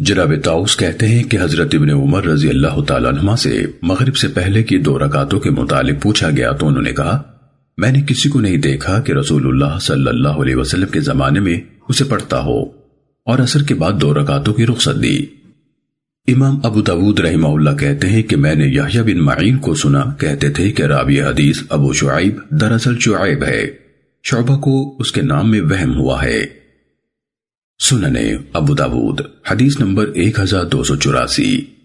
جناب تاؤس کہتے ہیں کہ حضرت ابن عمر رضی اللہ تعالیٰ عنہ سے مغرب سے پہلے کی دو رکعتوں کے متعلق پوچھا گیا تو انہوں نے کہا، میں نے کسی کو نہیں دیکھا کہ رسول اللہ صلی اللہ علیہ وسلم کے زمانے میں اسے پڑھتا ہو اور اثر کے بعد دو رکعتوں کی رخصت دی۔ امام ابو داود رحمہ اللہ کہتے ہیں کہ میں نے یحییٰ بن معین کو سنا۔ کہتے تھے کہ راوی حدیث ابو شعیب دراصل شعیب ہے۔ شعبہ کو اس کے نام میں وہم ہوا ہے۔ سننے ابو داود حدیث نمبر 1284